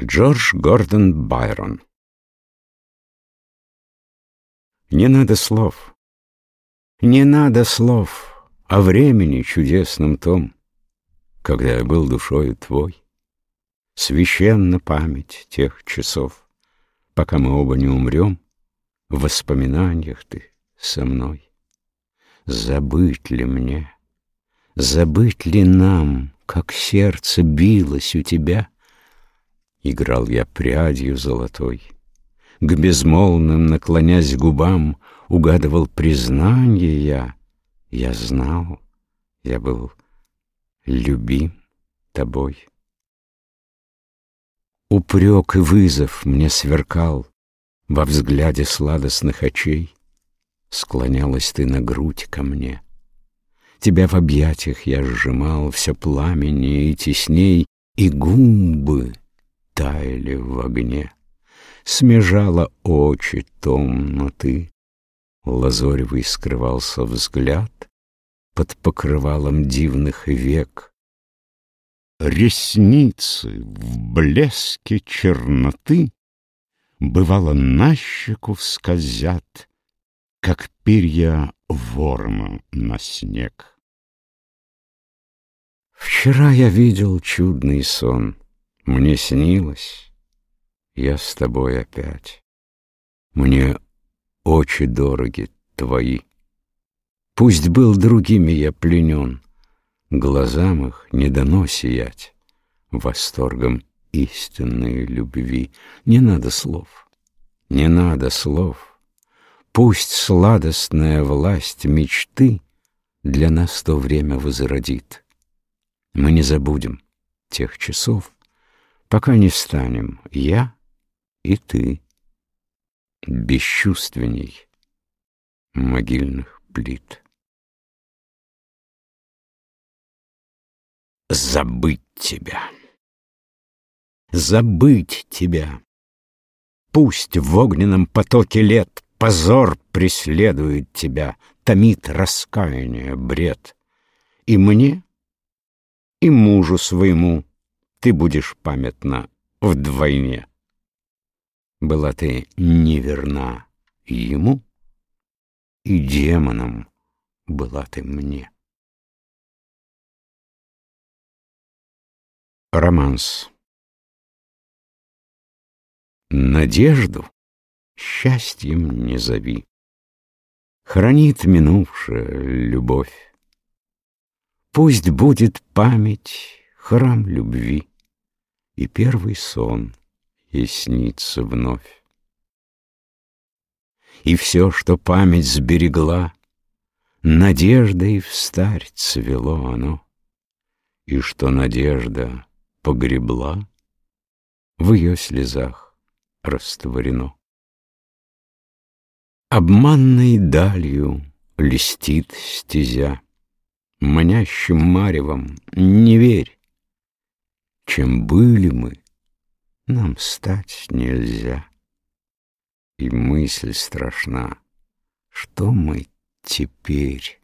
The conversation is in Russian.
Джордж Гордон Байрон Не надо слов, не надо слов О времени чудесном том, Когда я был душою твой. Священна память тех часов, Пока мы оба не умрем, В воспоминаниях ты со мной. Забыть ли мне, забыть ли нам, Как сердце билось у тебя — Играл я прядью золотой, К безмолвным, наклонясь губам, Угадывал признание я. Я знал, я был любим тобой. Упрек и вызов мне сверкал Во взгляде сладостных очей. Склонялась ты на грудь ко мне. Тебя в объятиях я сжимал Все пламеннее и тесней, И губы таяли в огне. Смежала очи томно ты, Лазоревый скрывался взгляд Под покрывалом дивных век. Ресницы в блеске черноты Бывало на щеку скользят, Как перья ворона на снег. Вчера я видел чудный сон — мне снилось, я с тобой опять. Мне очи дороги твои. Пусть был другими я пленен, Глазам их не дано сиять Восторгом истинной любви. Не надо слов, не надо слов. Пусть сладостная власть мечты Для нас то время возродит. Мы не забудем тех часов, пока не станем я и ты бесчувственней могильных плит. Забыть тебя, забыть тебя. Пусть в огненном потоке лет Позор преследует тебя, Томит раскаяние бред. И мне, и мужу своему ты будешь памятна вдвойне. Была ты неверна ему, и демоном была ты мне. Романс Надежду счастьем не зови, Хранит минувшая любовь. Пусть будет память храм любви, И первый сон ей вновь. И все, что память сберегла, Надеждой встарь цвело оно, И что надежда погребла, В ее слезах растворено. Обманной далью листит стезя, Манящим маревом не верь, чем были мы, нам стать нельзя. И мысль страшна, что мы теперь?